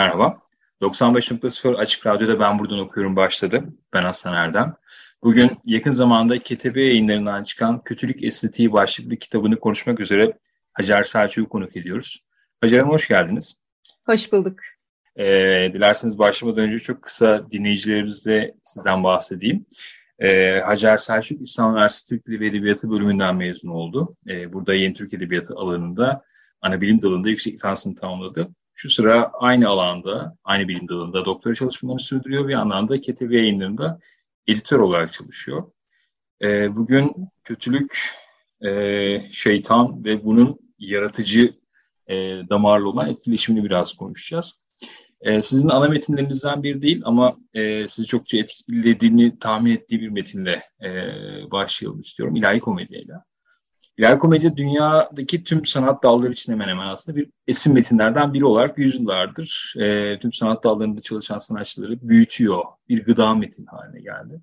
Merhaba. 95.0 Açık Radyo'da Ben Buradan Okuyorum başladı. Ben Aslan Erdem. Bugün yakın zamanda KTB yayınlarından çıkan Kötülük Estetiği başlıklı kitabını konuşmak üzere Hacer Selçuk'u konuk ediyoruz. Hacer Hanım hoş geldiniz. Hoş bulduk. Ee, dilerseniz başlamadan önce çok kısa dinleyicilerimizle sizden bahsedeyim. Ee, Hacer Selçuk İstanbul Üniversitesi Türk Dili ve Edebiyatı bölümünden mezun oldu. Ee, burada Yeni Türk Edebiyatı alanında ana bilim dalında yüksek lisansını tamamladı. Şu sıra aynı alanda, aynı bilim dalında doktora çalışmalarını sürdürüyor. Bir yandan da KTV yayınlarında editör olarak çalışıyor. E, bugün kötülük, e, şeytan ve bunun yaratıcı e, damarlı olan etkileşimini biraz konuşacağız. E, sizin ana metinlerinizden bir değil ama e, sizi çokça etkilediğini tahmin ettiği bir metinle e, başlayalım istiyorum. İlahi komediyayla. İlahi komedi dünyadaki tüm sanat dalları için hemen hemen aslında bir esin metinlerden biri olarak yüzyıllardır e, tüm sanat dallarında çalışan sanatçıları büyütüyor. Bir gıda metin haline geldi.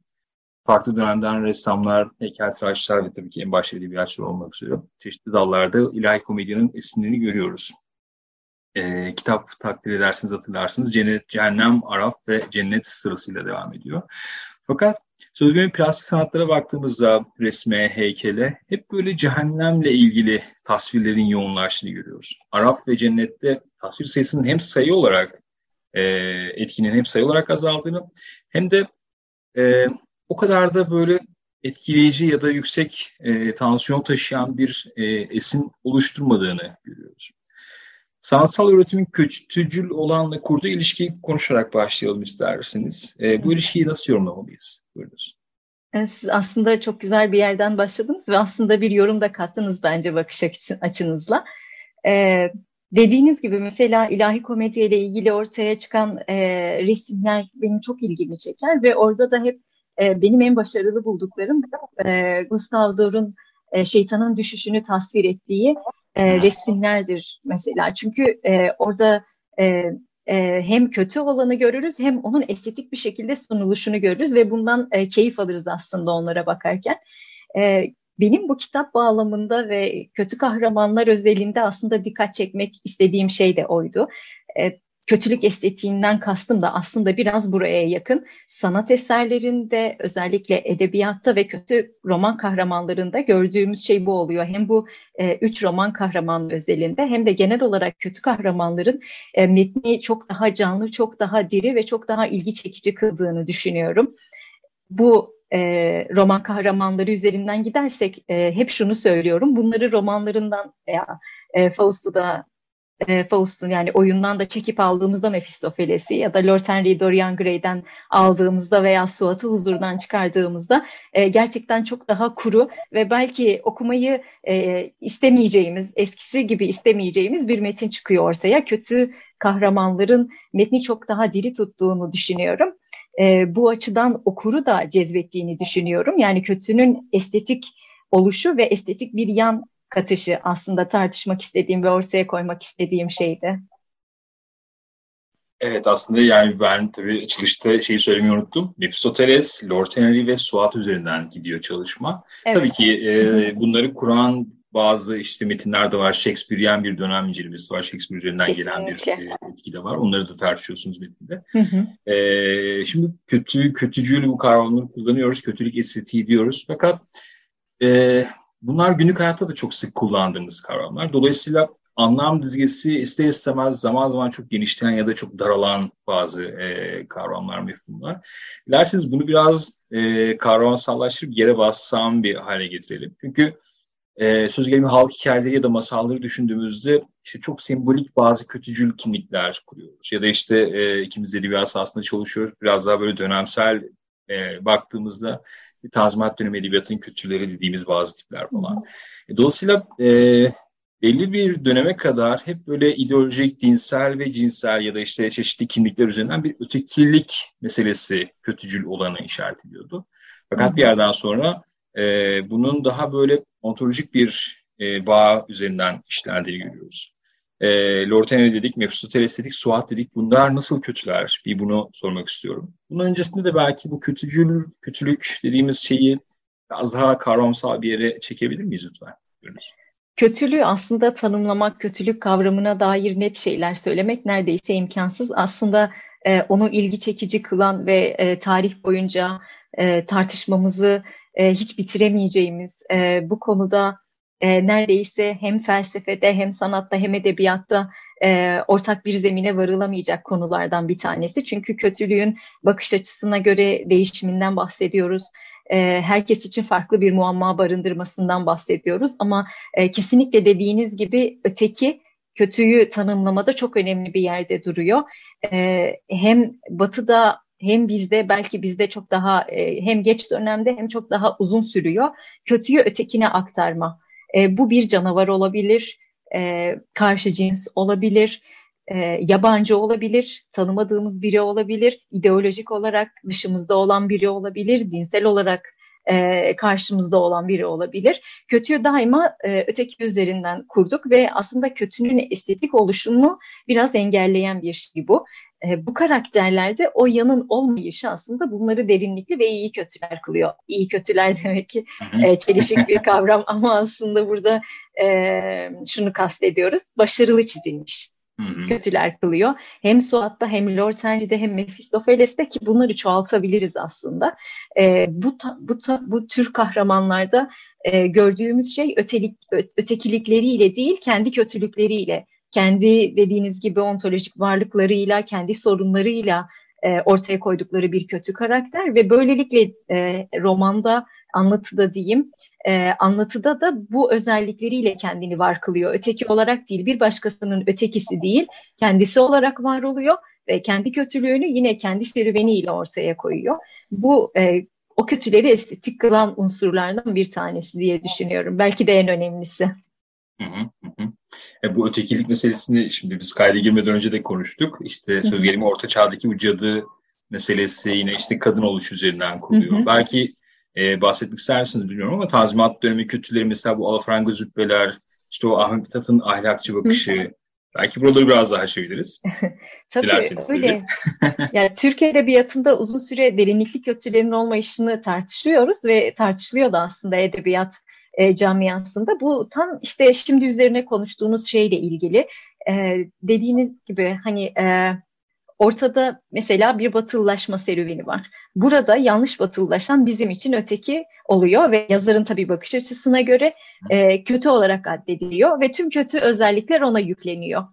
Farklı dönemden ressamlar, heykeltıraşlar ve tabii ki en başta edebiyatçılar olmak üzere çeşitli dallarda ilahi komedyanın esinlerini görüyoruz. E, kitap takdir edersiniz hatırlarsınız. Cennet, Cehennem, Araf ve Cennet sırasıyla devam ediyor. Fakat Söz gelimi plastik sanatlara baktığımızda resme, heykele hep böyle cehennemle ilgili tasvirlerin yoğunlaştığını görüyoruz. Araf ve cennette tasvir sayısının hem sayı olarak e, etkinin hem sayı olarak azaldığını hem de e, o kadar da böyle etkileyici ya da yüksek e, tansiyon taşıyan bir e, esin oluşturmadığını görüyoruz. Sanatsal üretimin kötücül olanla kurduğu ilişkiyi konuşarak başlayalım isterseniz. E, bu ilişkiyi nasıl yorumlamalıyız? Buyurunuz. Siz aslında çok güzel bir yerden başladınız ve aslında bir yorum da kattınız bence bakış açınızla. Ee, dediğiniz gibi mesela ilahi komedi ile ilgili ortaya çıkan e, resimler benim çok ilgimi çeker ve orada da hep e, benim en başarılı bulduklarım e, Gustav Dor'un e, şeytanın düşüşünü tasvir ettiği e, resimlerdir mesela. Çünkü e, orada e, e, hem kötü olanı görürüz hem onun estetik bir şekilde sunuluşunu görürüz ve bundan e, keyif alırız aslında onlara bakarken. E, benim bu kitap bağlamında ve kötü kahramanlar özelinde aslında dikkat çekmek istediğim şey de oydu. E, kötülük estetiğinden kastım da aslında biraz buraya yakın. Sanat eserlerinde özellikle edebiyatta ve kötü roman kahramanlarında gördüğümüz şey bu oluyor. Hem bu e, üç roman kahraman özelinde hem de genel olarak kötü kahramanların e, metni çok daha canlı, çok daha diri ve çok daha ilgi çekici kıldığını düşünüyorum. Bu e, roman kahramanları üzerinden gidersek e, hep şunu söylüyorum. Bunları romanlarından veya e, Fausto'da e, Faust'un yani oyundan da çekip aldığımızda Mephistopheles'i ya da Lord Henry Dorian Gray'den aldığımızda veya Suat'ı huzurdan çıkardığımızda e, gerçekten çok daha kuru ve belki okumayı e, istemeyeceğimiz, eskisi gibi istemeyeceğimiz bir metin çıkıyor ortaya. Kötü kahramanların metni çok daha diri tuttuğunu düşünüyorum. E, bu açıdan okuru da cezbettiğini düşünüyorum. Yani kötünün estetik oluşu ve estetik bir yan katışı aslında tartışmak istediğim ve ortaya koymak istediğim şeydi. Evet aslında yani ben tabii açılışta şeyi söylemeyi unuttum. Mephistopheles, Lord Henry ve Suat üzerinden gidiyor çalışma. Evet. Tabii ki e, bunları kuran bazı işte metinler de var. Shakespearean bir dönem incelemesi var. Shakespeare üzerinden Kesinlikle. gelen bir e, etki de var. Onları da tartışıyorsunuz metinde. Hı hı. E, şimdi kötü, kötücül bu kavramları kullanıyoruz. Kötülük estetiği diyoruz. Fakat e, Bunlar günlük hayatta da çok sık kullandığımız kavramlar. Dolayısıyla anlam dizgesi ister istemez zaman zaman çok genişleyen ya da çok daralan bazı e, kavramlar, mefhumlar. Dilerseniz bunu biraz e, kavramsallaştırıp yere bassam bir hale getirelim. Çünkü e, söz gelimi halk hikayeleri ya da masalları düşündüğümüzde işte çok sembolik bazı kötücül kimlikler kuruyoruz. Ya da işte e, ikimiz edebiyat sahasında çalışıyoruz. Biraz daha böyle dönemsel e, baktığımızda Tazminat dönemi edebiyatının kültürleri dediğimiz bazı tipler falan. E, dolayısıyla e, belli bir döneme kadar hep böyle ideolojik, dinsel ve cinsel ya da işte çeşitli kimlikler üzerinden bir ötekilik meselesi kötücül olanı işaret ediyordu. Fakat bir yerden sonra e, bunun daha böyle ontolojik bir e, bağ üzerinden işlendiğini görüyoruz. E, Lortene dedik, Mephistopheles dedik, Suat dedik. Bunlar nasıl kötüler? Bir bunu sormak istiyorum. Bunun öncesinde de belki bu kötücül, kötülük dediğimiz şeyi biraz daha kavramsal bir yere çekebilir miyiz lütfen? Görünüz. Kötülüğü aslında tanımlamak, kötülük kavramına dair net şeyler söylemek neredeyse imkansız. Aslında e, onu ilgi çekici kılan ve e, tarih boyunca e, tartışmamızı e, hiç bitiremeyeceğimiz e, bu konuda e, neredeyse hem felsefede hem sanatta hem edebiyatta e, ortak bir zemine varılamayacak konulardan bir tanesi. Çünkü kötülüğün bakış açısına göre değişiminden bahsediyoruz. E, herkes için farklı bir muamma barındırmasından bahsediyoruz. Ama e, kesinlikle dediğiniz gibi öteki kötüyü tanımlamada çok önemli bir yerde duruyor. E, hem batıda hem bizde belki bizde çok daha hem geç dönemde hem çok daha uzun sürüyor. Kötüyü ötekine aktarma. E, bu bir canavar olabilir, e, karşı cins olabilir, e, yabancı olabilir, tanımadığımız biri olabilir, ideolojik olarak dışımızda olan biri olabilir, dinsel olarak e, karşımızda olan biri olabilir. Kötüyü daima e, öteki üzerinden kurduk ve aslında kötünün estetik oluşunu biraz engelleyen bir şey bu e, bu karakterlerde o yanın olmayışı aslında bunları derinlikli ve iyi kötüler kılıyor. İyi kötüler demek ki e, çelişik bir kavram ama aslında burada e, şunu kastediyoruz. Başarılı çizilmiş. kötüler kılıyor. Hem Suat'ta hem Lord Henry'de hem Mephistopheles'te ki bunları çoğaltabiliriz aslında. E, bu, ta, bu, ta, bu tür kahramanlarda e, gördüğümüz şey ötelik, ötekilikleriyle değil kendi kötülükleriyle kendi dediğiniz gibi ontolojik varlıklarıyla, kendi sorunlarıyla e, ortaya koydukları bir kötü karakter ve böylelikle e, romanda, anlatıda diyeyim, e, anlatıda da bu özellikleriyle kendini var kılıyor. Öteki olarak değil, bir başkasının ötekisi değil, kendisi olarak var oluyor ve kendi kötülüğünü yine kendi serüveniyle ortaya koyuyor. Bu e, o kötüleri estetik kılan unsurlardan bir tanesi diye düşünüyorum. Belki de en önemlisi. Hı hı hı. E, bu ötekilik meselesini şimdi biz kayda girmeden önce de konuştuk. İşte söz gelimi orta çağdaki bu cadı meselesi yine işte kadın oluş üzerinden kuruluyor. Hı hı. Belki e, bahsetmek istersiniz bilmiyorum ama Tazminat dönemi kötüleri mesela bu alafranga zübbeler, işte o Ahmet Mithat'ın ahlakçı bakışı, hı hı. Belki buraları biraz daha açabiliriz. Tabii öyle. yani Türk Edebiyatı'nda uzun süre derinlikli kötülerin olmayışını tartışıyoruz ve tartışılıyor da aslında edebiyat e, camiasında. Bu tam işte şimdi üzerine konuştuğunuz şeyle ilgili. E, dediğiniz gibi hani e, ortada mesela bir batılılaşma serüveni var. Burada yanlış batılılaşan bizim için öteki oluyor ve yazarın tabii bakış açısına göre e, kötü olarak addediliyor ve tüm kötü özellikler ona yükleniyor.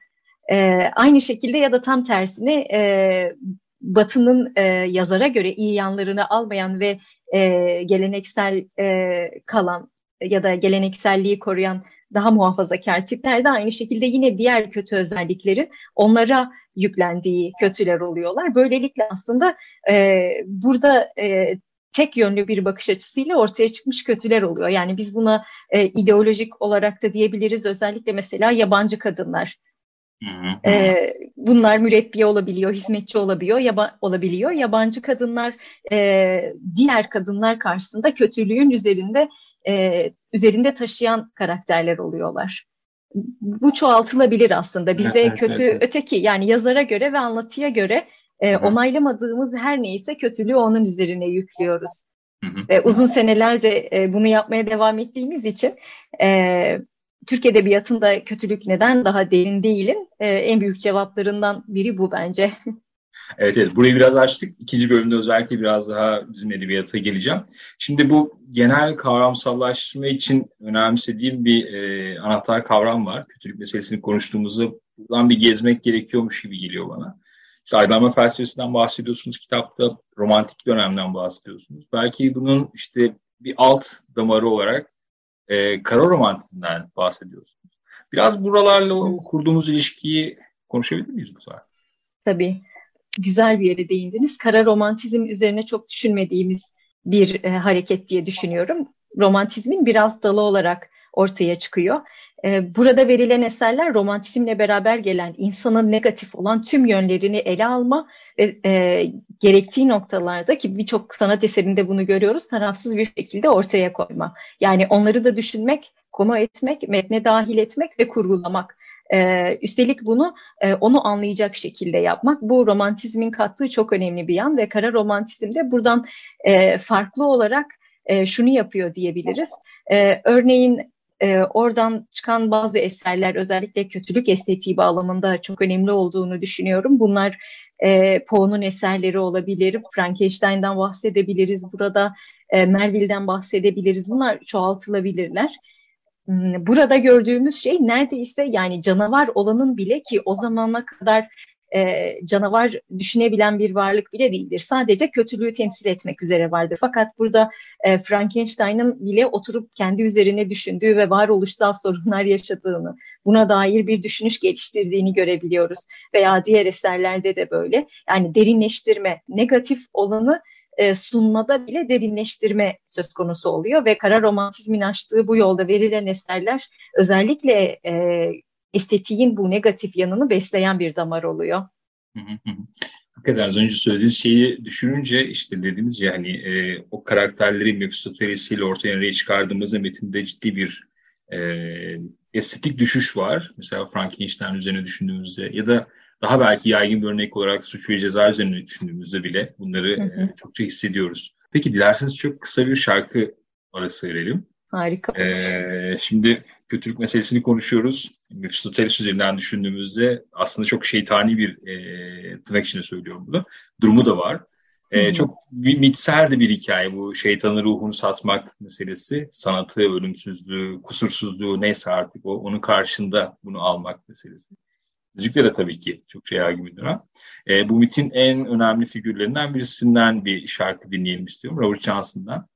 E, aynı şekilde ya da tam tersine e, Batı'nın e, yazara göre iyi yanlarını almayan ve e, geleneksel e, kalan ya da gelenekselliği koruyan daha muhafazakar tipler de aynı şekilde yine diğer kötü özellikleri onlara yüklendiği kötüler oluyorlar. Böylelikle aslında e, burada e, tek yönlü bir bakış açısıyla ortaya çıkmış kötüler oluyor. Yani biz buna e, ideolojik olarak da diyebiliriz. Özellikle mesela yabancı kadınlar. E, bunlar mürebbiye olabiliyor, hizmetçi olabiliyor, yaba, olabiliyor. Yabancı kadınlar e, diğer kadınlar karşısında kötülüğün üzerinde e, üzerinde taşıyan karakterler oluyorlar. Bu çoğaltılabilir aslında. Bizde evet, kötü evet, evet. öteki yani yazara göre ve anlatıya göre e, onaylamadığımız her neyse kötülüğü onun üzerine yüklüyoruz. Hı uzun senelerde e, bunu yapmaya devam ettiğimiz için e, Türk Edebiyatı'nda kötülük neden daha derin değilin e, en büyük cevaplarından biri bu bence. Evet evet burayı biraz açtık. İkinci bölümde özellikle biraz daha bizim edebiyata geleceğim. Şimdi bu genel kavramsallaştırma için önemsediğim bir e, anahtar kavram var. Kötülük meselesini konuştuğumuzda buradan bir gezmek gerekiyormuş gibi geliyor bana. İşte aydınlanma felsefesinden bahsediyorsunuz kitapta, romantik dönemden bahsediyorsunuz. Belki bunun işte bir alt damarı olarak e, kara romantizmden bahsediyorsunuz. Biraz buralarla kurduğumuz ilişkiyi konuşabilir miyiz bu sefer? Tabii güzel bir yere değindiniz. Kara romantizm üzerine çok düşünmediğimiz bir e, hareket diye düşünüyorum. Romantizmin bir alt dalı olarak ortaya çıkıyor. E, burada verilen eserler romantizmle beraber gelen insanın negatif olan tüm yönlerini ele alma ve e, gerektiği noktalarda ki birçok sanat eserinde bunu görüyoruz tarafsız bir şekilde ortaya koyma. Yani onları da düşünmek, konu etmek, metne dahil etmek ve kurgulamak. Ee, üstelik bunu e, onu anlayacak şekilde yapmak. Bu romantizmin kattığı çok önemli bir yan ve kara romantizmde buradan e, farklı olarak e, şunu yapıyor diyebiliriz. E, örneğin e, oradan çıkan bazı eserler özellikle kötülük estetiği bağlamında çok önemli olduğunu düşünüyorum. Bunlar e, Poe'nun eserleri olabilir, Frankenstein'dan bahsedebiliriz burada, e, Melville'den bahsedebiliriz. Bunlar çoğaltılabilirler. Burada gördüğümüz şey neredeyse yani canavar olanın bile ki o zamana kadar e, canavar düşünebilen bir varlık bile değildir. Sadece kötülüğü temsil etmek üzere vardır. Fakat burada e, Frankenstein'ın bile oturup kendi üzerine düşündüğü ve varoluşsal sorunlar yaşadığını, buna dair bir düşünüş geliştirdiğini görebiliyoruz. Veya diğer eserlerde de böyle. Yani derinleştirme, negatif olanı e, sunmada bile derinleştirme söz konusu oluyor ve kara romantizmin açtığı bu yolda verilen eserler özellikle e, estetiğin bu negatif yanını besleyen bir damar oluyor. Hakikaten az önce söylediğiniz şeyi düşününce işte dediğiniz ya hani e, o karakterleri Mephistopheles'iyle ortaya çıkardığımızda metinde ciddi bir e, estetik düşüş var. Mesela Frankenstein üzerine düşündüğümüzde ya da daha belki yaygın bir örnek olarak suç ve ceza üzerine düşündüğümüzde bile bunları hı hı. E, çokça hissediyoruz. Peki dilerseniz çok kısa bir şarkı arası verelim. Harika. Ee, şimdi kötülük meselesini konuşuyoruz. Aristoteles üzerinden düşündüğümüzde aslında çok şeytani bir e, tırnak içinde söylüyorum bunu. Durumu da var. E, çok bir mitsel de bir hikaye bu şeytanın ruhunu satmak meselesi. Sanatı, ölümsüzlüğü, kusursuzluğu neyse artık o onun karşında bunu almak meselesi. Müzikte de tabii ki çok şey bir dönem. E, bu mitin en önemli figürlerinden birisinden bir şarkı dinleyelim istiyorum. Robert Johnson'dan.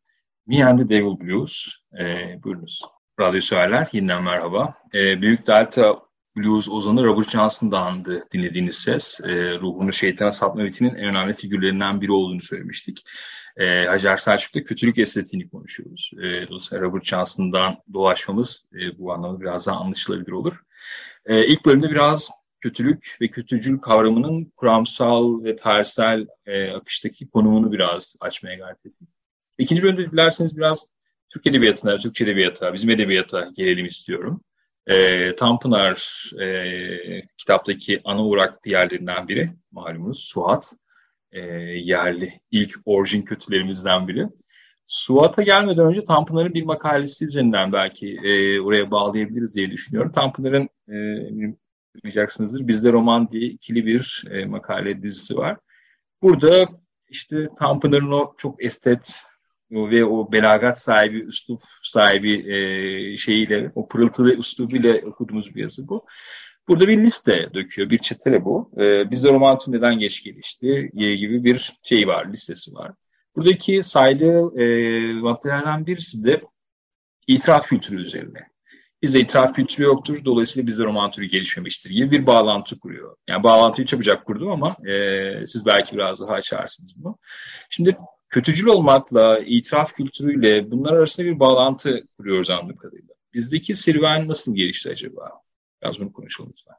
Me and the Devil Blues. E, buyurunuz. Radyo Severler, yeniden merhaba. E, Büyük Delta Blues ozanı Robert Johnson'dandı dinlediğiniz ses. E, ruhunu şeytana satma mitinin en önemli figürlerinden biri olduğunu söylemiştik. E, Hacer Selçuk'ta kötülük estetiğini konuşuyoruz. E, dolayısıyla Robert Johnson'dan dolaşmamız e, bu anlamda biraz daha anlaşılabilir olur. E, ilk bölümde biraz kötülük ve kötücül kavramının kuramsal ve tarihsel e, akıştaki konumunu biraz açmaya gayret ettik. İkinci bölümde dilerseniz biraz Türk Edebiyatı'na, Türkçe Edebiyat'a, bizim Edebiyat'a gelelim istiyorum. E, Tanpınar e, kitaptaki ana uğrak diğerlerinden biri malumunuz Suat. E, yerli ilk orijin kötülerimizden biri. Suat'a gelmeden önce Tanpınar'ın bir makalesi üzerinden belki e, oraya bağlayabiliriz diye düşünüyorum. Tanpınar'ın e, duymayacaksınızdır. Bizde Roman diye ikili bir e, makale dizisi var. Burada işte Tanpınar'ın o çok estet ve o belagat sahibi, üslup sahibi e, şeyiyle, o pırıltılı üslubuyla okuduğumuz bir yazı bu. Burada bir liste döküyor, bir çetele bu. E, bizde romantik neden geç gelişti gibi bir şey var, listesi var. Buradaki saydığı e, maddelerden birisi de itiraf kültürü üzerine. Bizde itiraf kültürü yoktur. Dolayısıyla bizde roman türü gelişmemiştir gibi bir bağlantı kuruyor. Yani bağlantıyı çabucak kurdum ama e, siz belki biraz daha açarsınız bunu. Şimdi kötücül olmakla, itiraf kültürüyle bunlar arasında bir bağlantı kuruyoruz anladığım kadarıyla. Bizdeki serüven nasıl gelişti acaba? Biraz bunu konuşalım lütfen.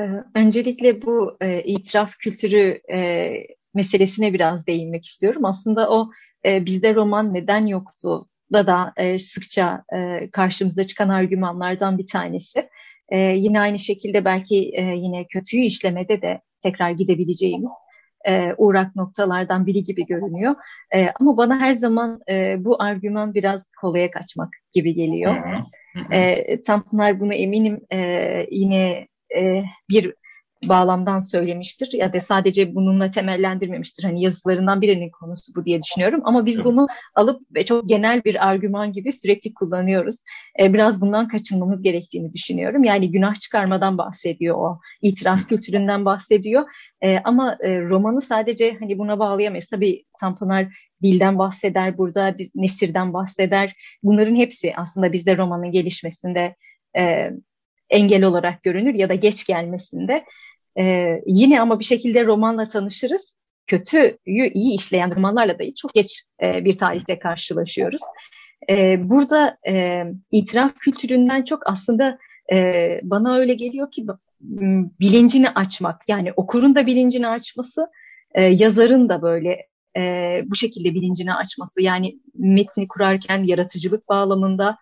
Ee, öncelikle bu e, itiraf kültürü e, meselesine biraz değinmek istiyorum. Aslında o e, bizde roman neden yoktu da da e, sıkça e, karşımıza çıkan argümanlardan bir tanesi. E, yine aynı şekilde belki e, yine kötüyü işlemede de tekrar gidebileceğimiz e, uğrak noktalardan biri gibi görünüyor. E, ama bana her zaman e, bu argüman biraz kolaya kaçmak gibi geliyor. E, Tanpınar bunu eminim e, yine e, bir bağlamdan söylemiştir ya da sadece bununla temellendirmemiştir. Hani yazılarından birinin konusu bu diye düşünüyorum. Ama biz bunu alıp ve çok genel bir argüman gibi sürekli kullanıyoruz. E, biraz bundan kaçınmamız gerektiğini düşünüyorum. Yani günah çıkarmadan bahsediyor o. itiraf kültüründen bahsediyor. E, ama e, romanı sadece hani buna bağlayamayız. Tabii Tanpınar dilden bahseder burada, biz nesirden bahseder. Bunların hepsi aslında bizde romanın gelişmesinde e, engel olarak görünür ya da geç gelmesinde. Ee, yine ama bir şekilde romanla tanışırız. kötüyü iyi işleyen romanlarla da çok geç e, bir tarihte karşılaşıyoruz. E, burada e, itiraf kültüründen çok aslında e, bana öyle geliyor ki bilincini açmak yani okurun da bilincini açması e, yazarın da böyle e, bu şekilde bilincini açması yani metni kurarken yaratıcılık bağlamında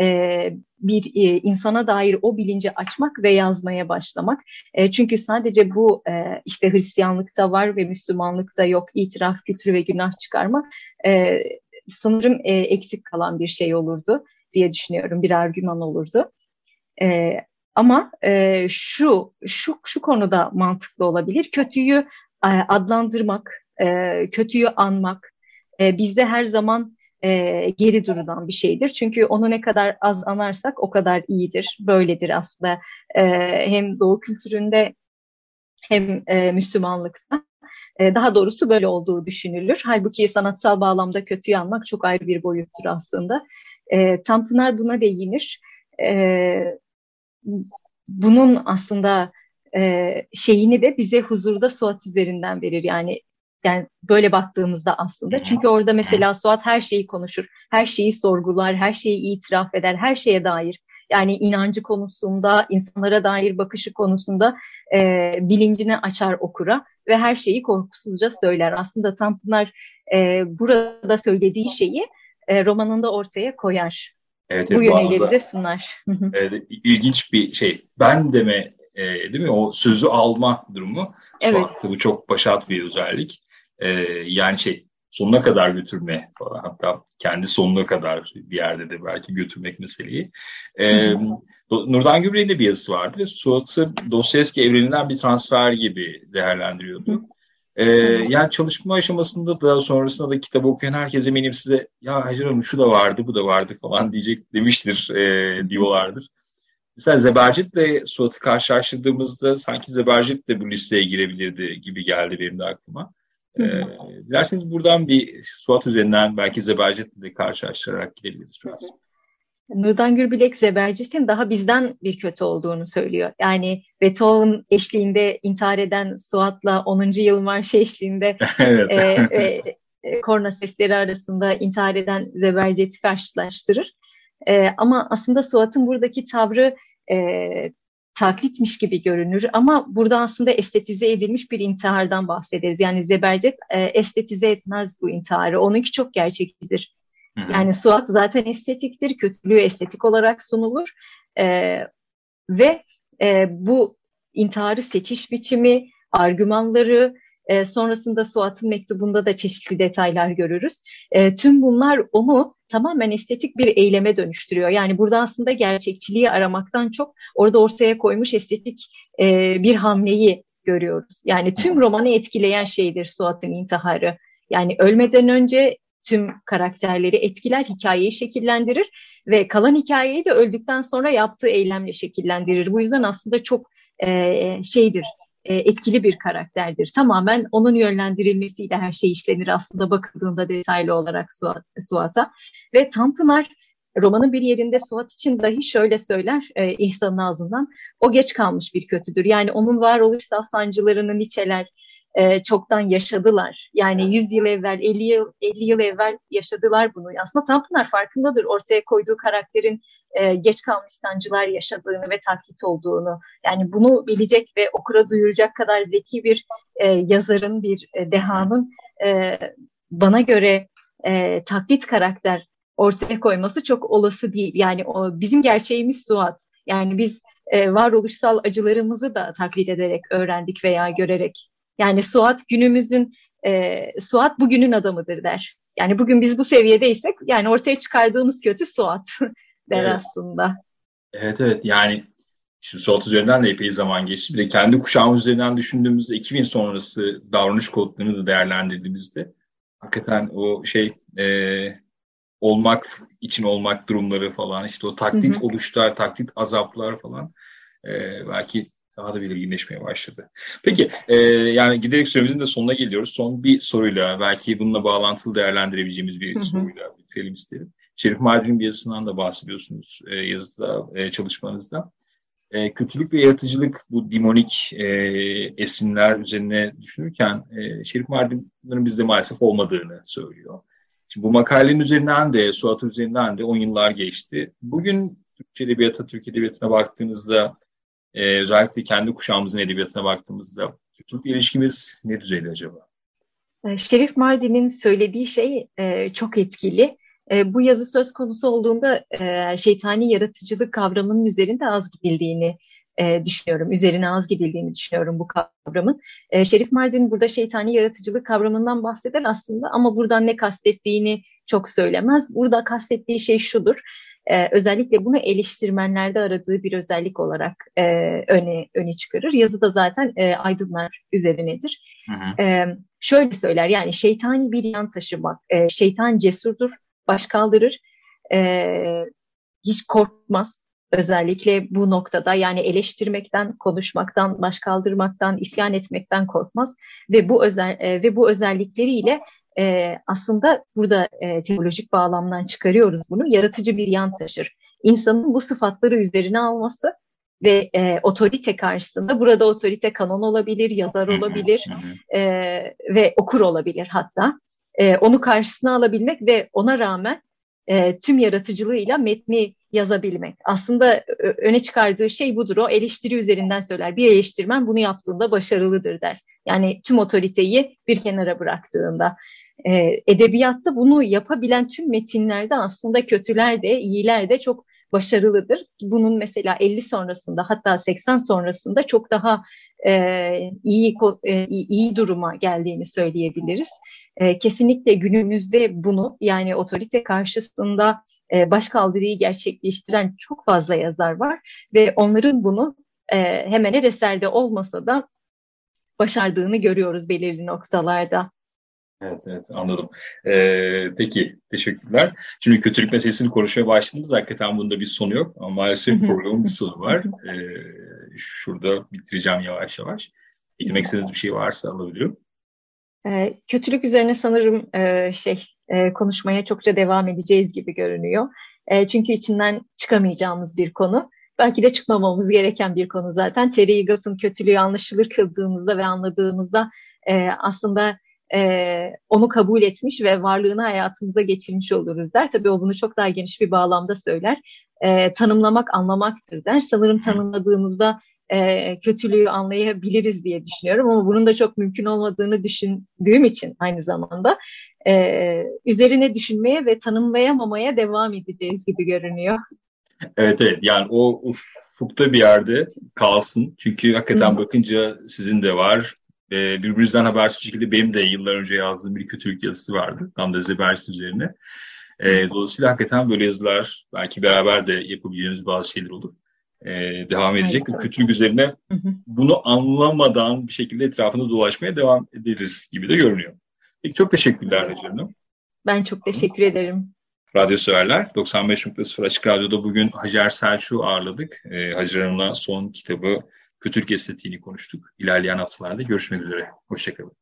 e, bir e, insana dair o bilinci açmak ve yazmaya başlamak. E, çünkü sadece bu işte Hristiyanlıkta var ve Müslümanlıkta yok itiraf kültürü ve günah çıkarma sanırım eksik kalan bir şey olurdu diye düşünüyorum bir argüman olurdu. Ama e, şu şu şu konuda mantıklı olabilir. Kötüyü adlandırmak, kötüyü anmak bizde her zaman e, geri durulan bir şeydir. Çünkü onu ne kadar az anarsak o kadar iyidir. Böyledir aslında e, hem Doğu kültüründe hem e, Müslümanlıkta. E, daha doğrusu böyle olduğu düşünülür. Halbuki sanatsal bağlamda kötüyü anmak çok ayrı bir boyuttur aslında. E, Tanpınar buna değinir. E, bunun aslında e, şeyini de bize huzurda Suat üzerinden verir. Yani yani böyle baktığımızda aslında. Çünkü orada mesela Suat her şeyi konuşur, her şeyi sorgular, her şeyi itiraf eder, her şeye dair. Yani inancı konusunda, insanlara dair bakışı konusunda e, bilincini açar okura ve her şeyi korkusuzca söyler. Aslında Tanpınar e, burada söylediği şeyi e, romanında ortaya koyar. Evet, bu yönüyle bize sunar. evet, ilginç bir şey. Ben deme e, değil mi? O sözü alma durumu. Evet. Suat'ta bu çok başat bir özellik. E, yani şey sonuna kadar götürme falan. Hatta kendi sonuna kadar bir yerde de belki götürmek meseleyi. E, Nurdan Gübre'nin de bir yazısı vardı ve Suat'ı Dostoyevski evreninden bir transfer gibi değerlendiriyordu. Ee, yani çalışma aşamasında da sonrasında da kitabı okuyan herkes eminim size ya Hacer Hanım şu da vardı bu da vardı falan diyecek demiştir e, diyorlardır. Mesela Zebercit'le Suat'ı karşılaştırdığımızda sanki Zebercit de bu listeye girebilirdi gibi geldi benim de aklıma. Ee, dilerseniz buradan bir Suat üzerinden belki Zebercit'le de karşılaştırarak gidebiliriz biraz. Nurdan Gürbilek Zebercit'in daha bizden bir kötü olduğunu söylüyor. Yani Beethoven eşliğinde intihar eden Suat'la 10. yıl marşı eşliğinde evet. e, e, korna sesleri arasında intihar eden Zebercit'i karşılaştırır. E, ama aslında Suat'ın buradaki tavrı e, taklitmiş gibi görünür ama burada aslında estetize edilmiş bir intihardan bahsederiz. Yani Zebercet e, estetize etmez bu intiharı. Onunki çok gerçekçidir. Yani Suat zaten estetiktir, kötülüğü estetik olarak sunulur e, ve e, bu intiharı seçiş biçimi, argümanları, e, sonrasında Suat'ın mektubunda da çeşitli detaylar görürüz. E, tüm bunlar onu tamamen estetik bir eyleme dönüştürüyor. Yani burada aslında gerçekçiliği aramaktan çok orada ortaya koymuş estetik e, bir hamleyi görüyoruz. Yani tüm romanı etkileyen şeydir Suat'ın intiharı. Yani ölmeden önce tüm karakterleri etkiler, hikayeyi şekillendirir ve kalan hikayeyi de öldükten sonra yaptığı eylemle şekillendirir. Bu yüzden aslında çok e, şeydir, e, etkili bir karakterdir. Tamamen onun yönlendirilmesiyle her şey işlenir aslında bakıldığında detaylı olarak Suat, Suat'a. Ve Tanpınar romanın bir yerinde Suat için dahi şöyle söyler e, İhsan'ın ağzından. O geç kalmış bir kötüdür. Yani onun varoluşsal sancılarını niçeler, e, çoktan yaşadılar. Yani 100 yıl evvel, 50 yıl, 50 yıl evvel yaşadılar bunu. Aslında Tanpınar farkındadır ortaya koyduğu karakterin e, geç kalmış sancılar yaşadığını ve taklit olduğunu. Yani bunu bilecek ve okura duyuracak kadar zeki bir e, yazarın, bir e, dehanın e, bana göre e, taklit karakter ortaya koyması çok olası değil. Yani o bizim gerçeğimiz Suat. Yani biz e, varoluşsal acılarımızı da taklit ederek öğrendik veya görerek yani Suat günümüzün, e, Suat bugünün adamıdır der. Yani bugün biz bu seviyedeysek yani ortaya çıkardığımız kötü Suat der evet. aslında. Evet evet yani şimdi Suat üzerinden de epey zaman geçti. Bir de kendi kuşağımız üzerinden düşündüğümüzde 2000 sonrası davranış kodlarını da değerlendirdiğimizde hakikaten o şey e, olmak için olmak durumları falan işte o taklit hı hı. oluşlar, taklit azaplar falan e, belki daha da belirginleşmeye başladı. Peki e, yani giderek süremizin de sonuna geliyoruz. Son bir soruyla belki bununla bağlantılı değerlendirebileceğimiz bir Hı-hı. soruyla bitirelim isterim. Şerif Mardin'in bir yazısından da bahsediyorsunuz e, yazıda, e, çalışmanızda. e, kötülük ve yaratıcılık bu dimonik e, esinler üzerine düşünürken e, Şerif Mardin'in bizde maalesef olmadığını söylüyor. Şimdi bu makalenin üzerinden de, Suat'ın üzerinden de 10 yıllar geçti. Bugün Türkçe Edebiyat'a, Türk Edebiyatı'na baktığınızda, e, özellikle kendi kuşağımızın edebiyatına baktığımızda kötülükle ilişkimiz ne düzeyde acaba? E, Şerif Mardin'in söylediği şey e, çok etkili. E, bu yazı söz konusu olduğunda e, şeytani yaratıcılık kavramının üzerinde az gidildiğini e, düşünüyorum. Üzerine az gidildiğini düşünüyorum bu kavramın. E, Şerif Mardin burada şeytani yaratıcılık kavramından bahseder aslında ama buradan ne kastettiğini çok söylemez. Burada kastettiği şey şudur. E, özellikle bunu eleştirmenlerde aradığı bir özellik olarak e, öne öne çıkarır. Yazı da zaten e, aydınlar üzerinedir. Hı hı. E, şöyle söyler yani şeytani bir yan taşımak, e, şeytan cesurdur, baş kaldırır, e, hiç korkmaz. Özellikle bu noktada yani eleştirmekten, konuşmaktan, baş kaldırmaktan, isyan etmekten korkmaz ve bu özel e, ve bu özellikleriyle e, aslında burada e, teolojik bağlamdan çıkarıyoruz bunu. Yaratıcı bir yan taşır. İnsanın bu sıfatları üzerine alması ve e, otorite karşısında burada otorite kanon olabilir, yazar olabilir e, ve okur olabilir hatta. E, onu karşısına alabilmek ve ona rağmen e, tüm yaratıcılığıyla metni yazabilmek. Aslında öne çıkardığı şey budur. O eleştiri üzerinden söyler. Bir eleştirmen bunu yaptığında başarılıdır der. Yani tüm otoriteyi bir kenara bıraktığında. E, edebiyatta bunu yapabilen tüm metinlerde aslında kötüler de iyiler de çok başarılıdır. Bunun mesela 50 sonrasında hatta 80 sonrasında çok daha e, iyi e, iyi duruma geldiğini söyleyebiliriz. E, kesinlikle günümüzde bunu yani otorite karşısında e, başkaldırıyı gerçekleştiren çok fazla yazar var ve onların bunu e, hemen her eserde olmasa da başardığını görüyoruz belirli noktalarda. Evet, evet anladım. Ee, peki, teşekkürler. Şimdi kötülük meselesini konuşmaya başladığımız hakikaten bunda bir sonu yok. Ama maalesef programın bir sonu var. Ee, şurada bitireceğim yavaş yavaş. Eklemek istediğiniz bir şey varsa alabilirim. Ee, kötülük üzerine sanırım e, şey e, konuşmaya çokça devam edeceğiz gibi görünüyor. E, çünkü içinden çıkamayacağımız bir konu. Belki de çıkmamamız gereken bir konu zaten. Terry Eagles'ın kötülüğü anlaşılır kıldığımızda ve anladığımızda e, aslında e, onu kabul etmiş ve varlığını hayatımıza geçirmiş oluruz der. Tabii o bunu çok daha geniş bir bağlamda söyler. E, tanımlamak anlamaktır der. Sanırım tanımladığımızda e, kötülüğü anlayabiliriz diye düşünüyorum ama bunun da çok mümkün olmadığını düşündüğüm için aynı zamanda e, üzerine düşünmeye ve tanımlayamamaya devam edeceğiz gibi görünüyor. Evet evet yani o ufukta bir yerde kalsın. Çünkü hakikaten bakınca sizin de var, e, birbirimizden habersiz bir şekilde benim de yıllar önce yazdığım bir kötülük yazısı vardı. Tam da Zeberst üzerine. E, dolayısıyla hakikaten böyle yazılar belki beraber de yapabileceğimiz bazı şeyler olur. E, devam edecek. Evet, kötülük üzerine bunu anlamadan bir şekilde etrafında dolaşmaya devam ederiz gibi de görünüyor. Peki çok teşekkürler Recep Hanım. Ben çok teşekkür ederim. Radyo severler 95.0 Açık Radyo'da bugün Hacer Selçuk'u ağırladık. E, Hacer Hanım'la son kitabı kötülük estetiğini konuştuk. İlerleyen haftalarda görüşmek üzere. Hoşçakalın.